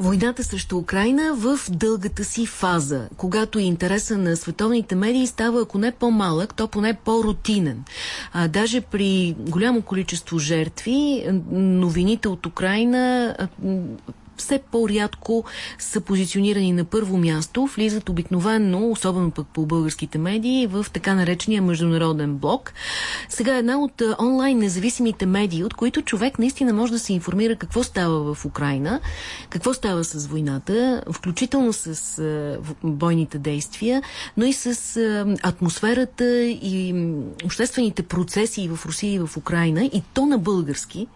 Войната срещу Украина в дългата си фаза, когато интереса на световните медии става, ако не по-малък, то поне по-рутинен. Даже при голямо количество жертви, новините от Украина все по-рядко са позиционирани на първо място, влизат обикновенно, особено пък по българските медии, в така наречения международен блок. Сега една от онлайн независимите медии, от които човек наистина може да се информира какво става в Украина, какво става с войната, включително с бойните действия, но и с атмосферата и обществените процеси в Русия и в Украина, и то на български,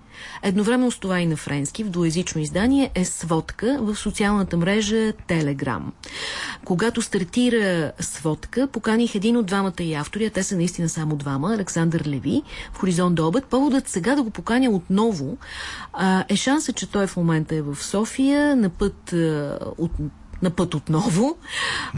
Едновременно с това и на френски в двоязично издание е сводка в социалната мрежа Телеграм. Когато стартира сводка, поканих един от двамата и автори, а те са наистина само двама, Александър Леви, в Хоризонт до обед. Поводът сега да го поканя отново е шанса, че той в момента е в София, на път от на път отново.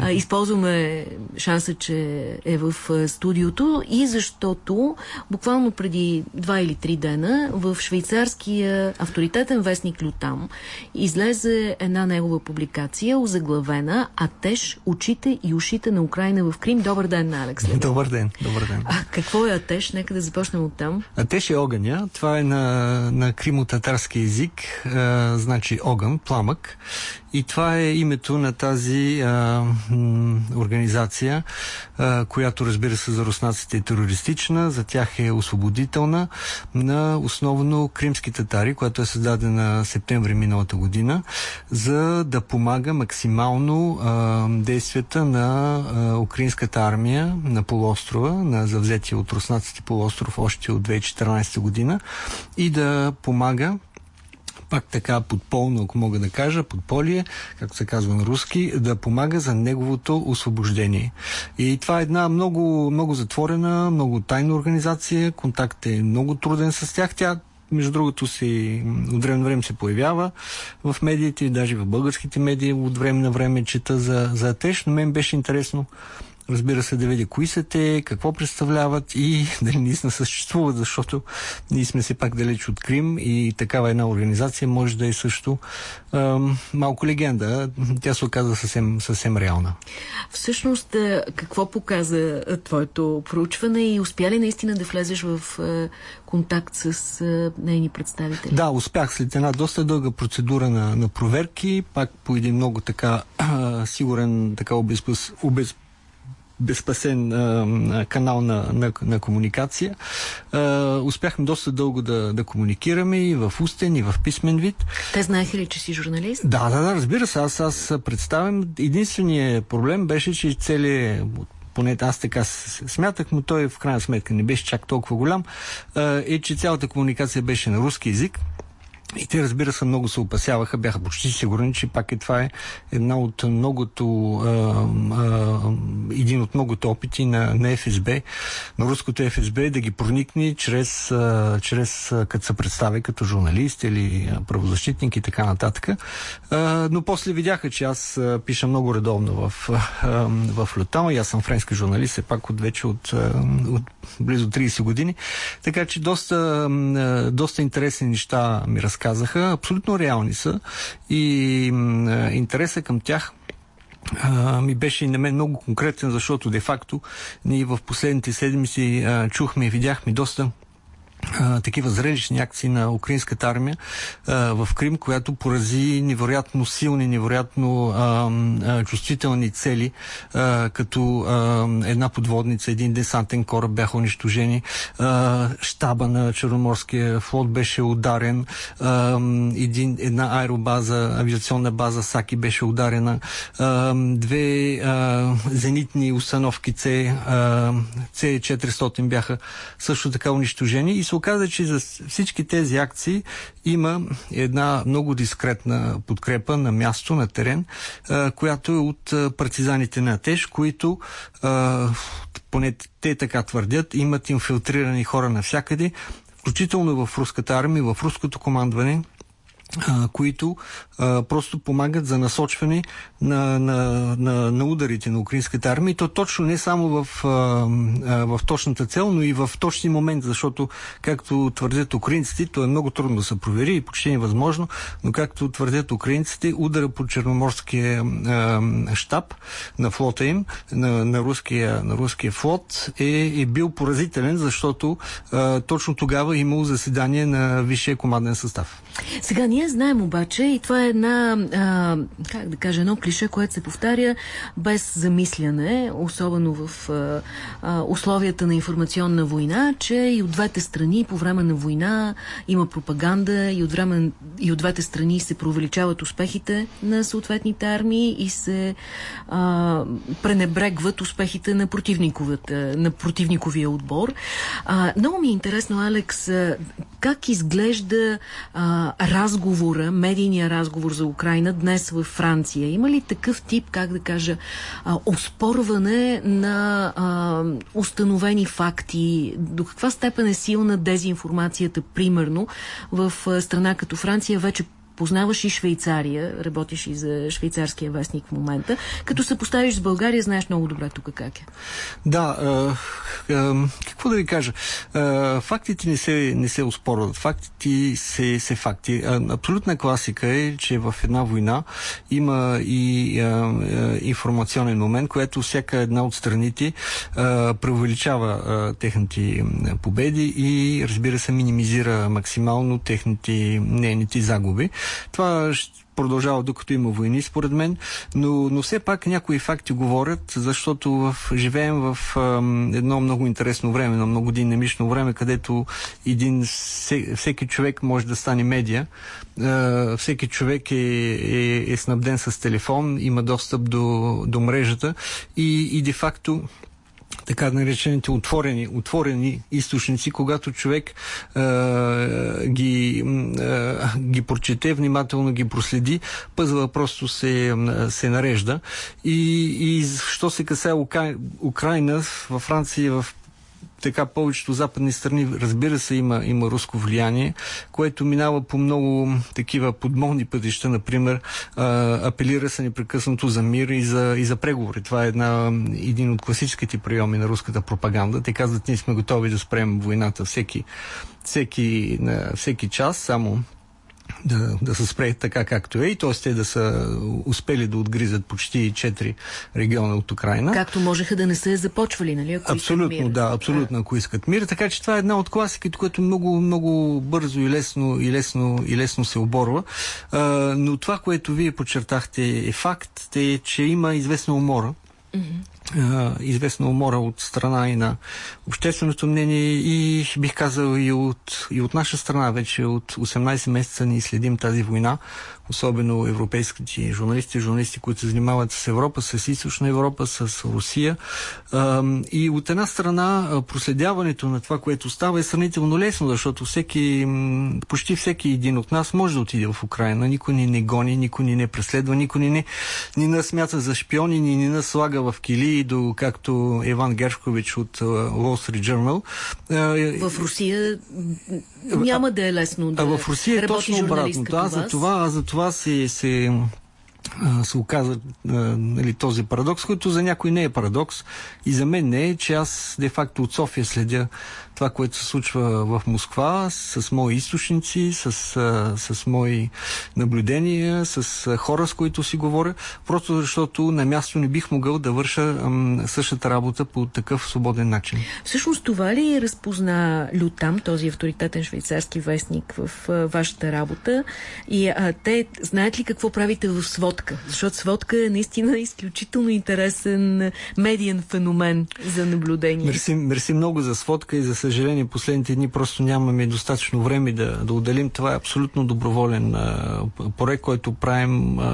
А, използваме шанса, че е в студиото и защото буквално преди два или три дена в швейцарския авторитетен вестник Лютам излезе една негова публикация, озаглавена Атеш, очите и ушите на Украина в Крим. Добър ден на Алекс. Добър ден, добър ден. А какво е Атеш? Нека да започнем от там. Атеш е огъня. Това е на, на кримо-татарски език. А, значи огън, пламък. И това е името на тази а, организация, а, която разбира се за руснаците е терористична, за тях е освободителна на основно кримски татари, която е създадена септември миналата година, за да помага максимално а, действията на а, украинската армия на полуострова, на завзетия от руснаците полуостров още от 2014 година и да помага пак така подполно, ако мога да кажа, подполие, както се казва на руски, да помага за неговото освобождение. И това е една много, много затворена, много тайна организация. Контакт е много труден с тях. Тя между другото си от време на време се появява в медиите, даже в българските медии от време на време чета за, за Атеш, но мен беше интересно разбира се, да види кои са те, какво представляват и дали наистина съществуват, защото ние сме се пак далеч от Крим и такава една организация може да е също а, малко легенда. Тя се оказа съвсем, съвсем реална. Всъщност, какво показа твоето проучване и успя ли наистина да влезеш в контакт с нейни представители? Да, успях след една доста дълга процедура на, на проверки, пак по един много така сигурен, така обезпъс, обез, безпасен а, канал на, на, на комуникация. А, успяхме доста дълго да, да комуникираме и в устен, и в писмен вид. Те знаеха ли, че си журналист? Да, да, да, разбира се. Аз, аз представям. Единственият проблем беше, че целият поне аз така смятах, но той в крайна сметка не беше чак толкова голям, е, че цялата комуникация беше на руски язик. И те, разбира се, много се опасяваха, бяха почти сигурни, че пак е това е една от многото, а, а, един от многото опити на, на ФСБ, на руското ФСБ да ги проникне чрез, а, чрез като се представя като журналист или правозащитник и така нататък. А, но после видяха, че аз пиша много редовно в, а, в Лютама и аз съм френски журналист, все пак от вече от, от близо 30 години. Така че доста, доста интересни неща ми разказват разказаха, абсолютно реални са. И интересът към тях а, ми беше и на мен много конкретен, защото де-факто ние в последните седмици а, чухме и видяхме доста а, такива зрелищни акции на украинската армия а, в Крим, която порази невероятно силни, невероятно а, а, чувствителни цели, а, като а, една подводница, един десантен кораб бяха унищожени, а, щаба на Черноморския флот беше ударен, а, един, една аеробаза, авиационна база Саки беше ударена, а, две а, зенитни установки C, C-400 бяха също така унищожени и се оказа, че за всички тези акции има една много дискретна подкрепа на място, на терен, която е от партизаните на Атеш, които поне те така твърдят, имат инфилтрирани хора навсякъде, включително в руската армия, в руското командване, които а, просто помагат за насочване на, на, на, на ударите на украинската армия. И то точно не само в, а, в точната цел, но и в точния момент, защото, както твърдят украинците, то е много трудно да се провери и почти невъзможно, но както твърдят украинците, удара по Черноморския а, щаб на флота им, на, на, руския, на руския флот, е, е бил поразителен, защото а, точно тогава имало заседание на висшия команден състав. Сега ние знаем обаче, и това е една, а, как да кажа, едно клише, което се повтаря без замисляне, особено в а, а, условията на информационна война, че и от двете страни по време на война има пропаганда и от, време, и от двете страни се провеличават успехите на съответните армии и се а, пренебрегват успехите на, на противниковия отбор. А, много ми е интересно, Алекс, как изглежда а, разговора, медийния разговор за Украина днес във Франция? Има ли такъв тип, как да кажа, а, оспорване на а, установени факти? До каква степен е силна дезинформацията, примерно, в страна като Франция, вече познаваш и Швейцария, работиш и за швейцарския вестник в момента. Като се поставиш с България, знаеш много добре тук как е. Да, е, е, какво да ви кажа? Е, фактите не се, не се успорват. Фактите се, се факти. Абсолютна класика е, че в една война има и е, е, информационен момент, което всяка една от страните е, преувеличава е, техните победи и разбира се минимизира максимално техните нейните загуби. Това продължава докато има войни, според мен, но, но все пак някои факти говорят, защото в, живеем в ам, едно много интересно време, на много динамично време, където един, всеки човек може да стане медия, а, всеки човек е, е, е снабден с телефон, има достъп до, до мрежата и, и де-факто така наречените отворени, отворени източници, когато човек а, ги, ги прочете, внимателно ги проследи, пъзва просто се, се нарежда. И, и що се касае Украина, във Франция, в така повечето западни страни, разбира се, има, има руско влияние, което минава по много такива подмолни пътища, например, а, апелира се непрекъснато за мир и за, и за преговори. Това е една, един от класическите приеми на руската пропаганда. Те казват, ние сме готови да спрем войната всеки, всеки, всеки час, само да, да се спре така както е, и т.е. те да са успели да отгризат почти 4 региона от Украина. Както можеха да не са започвали, нали? Ако абсолютно, мир. да, абсолютно, ако искат мир. Така че това е една от класиките, което много, много бързо и лесно, и лесно, и лесно се оборва. А, но това, което вие подчертахте е факт, е, че има известна умора. Mm-hmm известна умора от страна и на общественото мнение и бих казал и от, и от наша страна. Вече от 18 месеца ни следим тази война особено европейските журналисти, журналисти, които се занимават с Европа, с Източна Европа, с Русия. И от една страна проследяването на това, което става е сравнително лесно, защото всеки, почти всеки един от нас може да отиде в Украина. Никой ни не гони, никой ни не преследва, никой ни не ни насмята за шпиони, ни не наслага в кили, до както Иван Гершкович от Wall Street Journal. В Русия няма да е лесно да а в Русия е точно обратното. Аз за това, аз за това се, се се оказа нали, този парадокс, който за някой не е парадокс и за мен не е, че аз де-факто от София следя това, което се случва в Москва с мои източници, с, с мои наблюдения, с хора, с които си говоря, просто защото на място не бих могъл да върша ам, същата работа по такъв свободен начин. Всъщност това ли разпозна Лютам, този авторитетен швейцарски вестник в а, вашата работа? И а, те знаят ли какво правите в сводка? Защото сводка е наистина изключително интересен медиен феномен за наблюдение. Мерси, мерси много за сводка и за съжаление, последните дни просто нямаме достатъчно време да, да отделим. Това е абсолютно доброволен а, проект, който правим а,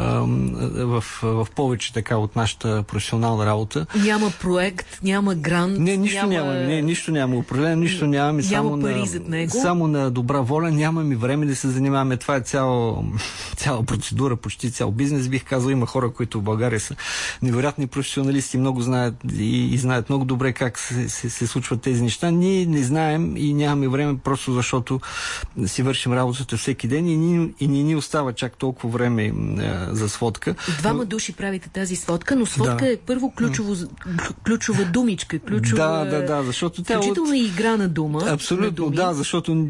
в, в повече така от нашата професионална работа. Няма проект, няма грант. Не, нищо няма, няма не, нищо няма. Определено нищо нямаме. Няма само пари на, зад него. Само на добра воля. Нямаме време да се занимаваме. Това е цяла, цяла процедура, почти цял бизнес. Бих казал, има хора, които в България са невероятни професионалисти, много знаят и, и знаят много добре как се, се, се случват тези неща. Ние не не знаем и нямаме време, просто защото си вършим работата всеки ден и ни, и ни, ни остава чак толкова време а, за сводка. Двама души правите тази сводка, но сводка да. е първо ключово, ключова думичка, ключова... Да, да, да, защото тя... Включително от... игра на дума. Абсолютно, на думи. да, защото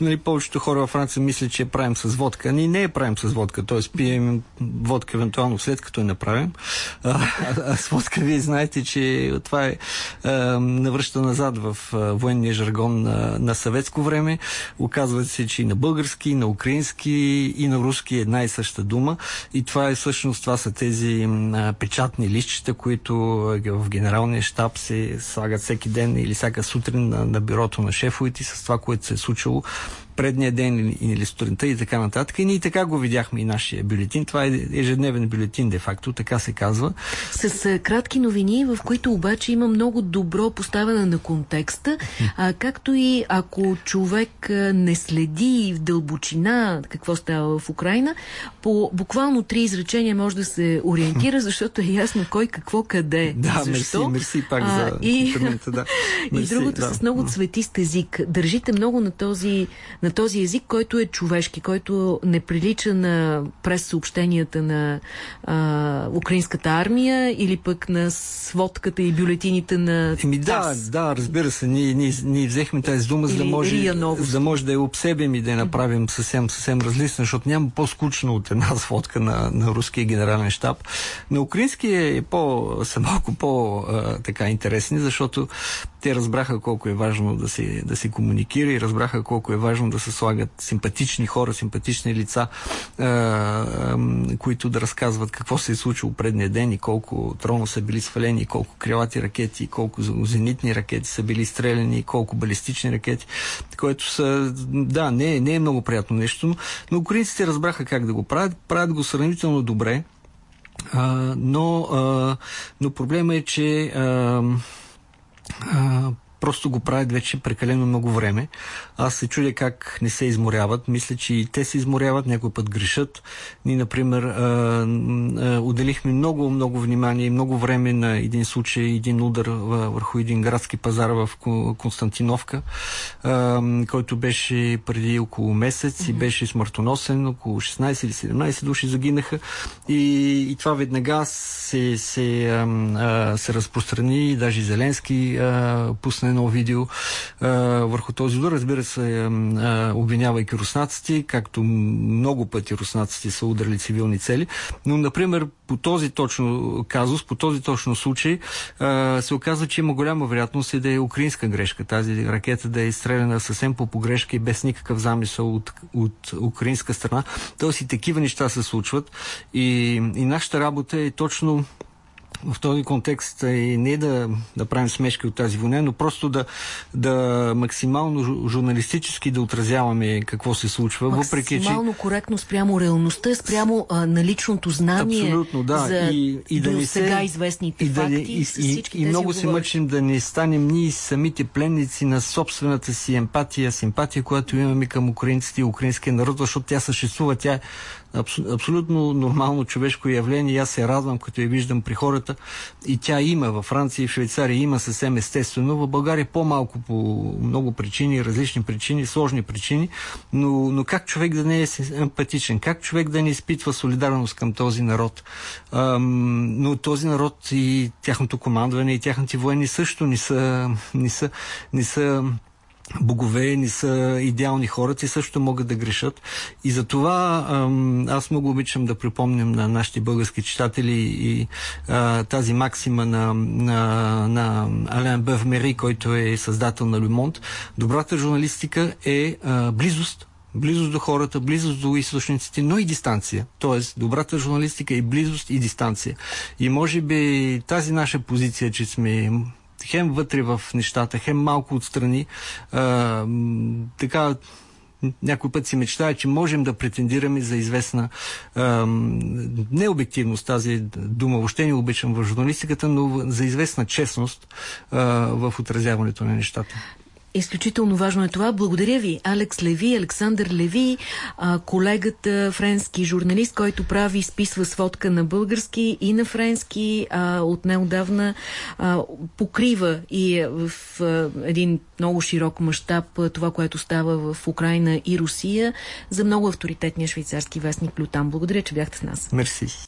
нали, повечето хора във Франция мислят, че я правим с водка. Ние не я правим с водка, т.е. пием водка евентуално след като я направим. А, а, а с водка вие знаете, че това е а, навръща назад в а, военния жаргон на, на съветско време. Оказва се, че и на български, и на украински, и на руски е една и съща дума. И това е всъщност, това са тези а, печатни листчета, които в генералния щаб се слагат всеки ден или всяка сутрин на, на бюрото на шефовете с това, което се е случило предния ден или сутринта и така нататък. И ние така го видяхме и нашия бюлетин. Това е ежедневен бюлетин, де-факто, така се казва. С кратки новини, в които обаче има много добро поставяне на контекста, а, както и ако човек не следи в дълбочина какво става в Украина, по буквално три изречения може да се ориентира, защото е ясно кой какво къде. Да, Защо? мерси, мерси пак а, за и, да. Мерси, и другото да. с много цветист език. Държите много на този, на този език, който е човешки, който не прилича на прес-съобщенията на а, украинската армия или пък на сводката и бюлетините на Еми, да, да, разбира се. Ние, ние, ние взехме тази дума, за да, може, за да може да я обсебим и да я направим съвсем, съвсем различна, защото няма по-скучно от една сводка на, на руския генерален штаб. На украински е по, са малко по-така интересни, защото те разбраха колко е важно да се, да се комуникира и разбраха колко е важно да се слагат симпатични хора, симпатични лица, а, а, които да разказват какво се е случило предния ден и колко трона са били свалени, колко крилати ракети, колко зенитни ракети са били стреляни, колко балистични ракети, което са, да, не, не е много приятно нещо, но, но украинците разбраха как да го правят, правят го сравнително добре, а, но, а, но проблема е, че а, а, просто го правят вече прекалено много време. Аз се чудя как не се изморяват. Мисля, че и те се изморяват, някой път грешат. Ние, например, отделихме много, много внимание и много време на един случай, един удар върху един градски пазар в Константиновка, който беше преди около месец и беше смъртоносен. Около 16 или 17 души загинаха. И, и това веднага се, се, а, се разпространи. Даже Зеленски пусна едно видео а, върху този удар. Разбира се, а, обвинявайки руснаците, както много пъти руснаците са ударили цивилни цели. Но, например, по този точно казус, по този точно случай, а, се оказва, че има голяма вероятност и да е украинска грешка. Тази ракета да е изстреляна съвсем по погрешка и без никакъв замисъл от, от украинска страна. Тоест и такива неща се случват. И, и нашата работа е точно в този контекст и не да, да правим смешки от тази война, но просто да, да максимално журналистически да отразяваме какво се случва. Максимално въпреки, че... коректно спрямо реалността, спрямо а, наличното знание Абсолютно, да. за и, и да не се, сега известните и факти. Да, и, и, и, и много се мъчим да не станем ние самите пленници на собствената си емпатия, симпатия, която имаме към украинците и украинския народ, защото тя съществува, тя абсолютно нормално човешко явление. Аз се радвам, като я виждам при хората. И тя има във Франция и в Швейцария има съвсем естествено. В България по-малко по много причини, различни причини, сложни причини. Но, но как човек да не е емпатичен? Как човек да не изпитва солидарност към този народ? Ам, но този народ и тяхното командване и тяхните военни също не са, не са, не са богове не са идеални хора, те също могат да грешат. И за това аз много обичам да припомням на нашите български читатели и а, тази максима на, на, на Ален Бевмери, който е създател на Люмонт. Добрата журналистика е а, близост близост до хората, близост до източниците, но и дистанция. Тоест, добрата журналистика е близост и дистанция. И може би тази наша позиция, че сме хем вътре в нещата, хем малко отстрани. А, така, някой път си мечтая, че можем да претендираме за известна а, необективност, тази дума въобще не обичам в журналистиката, но за известна честност а, в отразяването на нещата. Изключително важно е това. Благодаря ви, Алекс Леви, Александър Леви, колегата френски журналист, който прави, изписва сводка на български и на френски, от неодавна покрива и в един много широк мащаб това, което става в Украина и Русия за много авторитетния швейцарски вестник Лютан. Благодаря, че бяхте с нас. Мерси.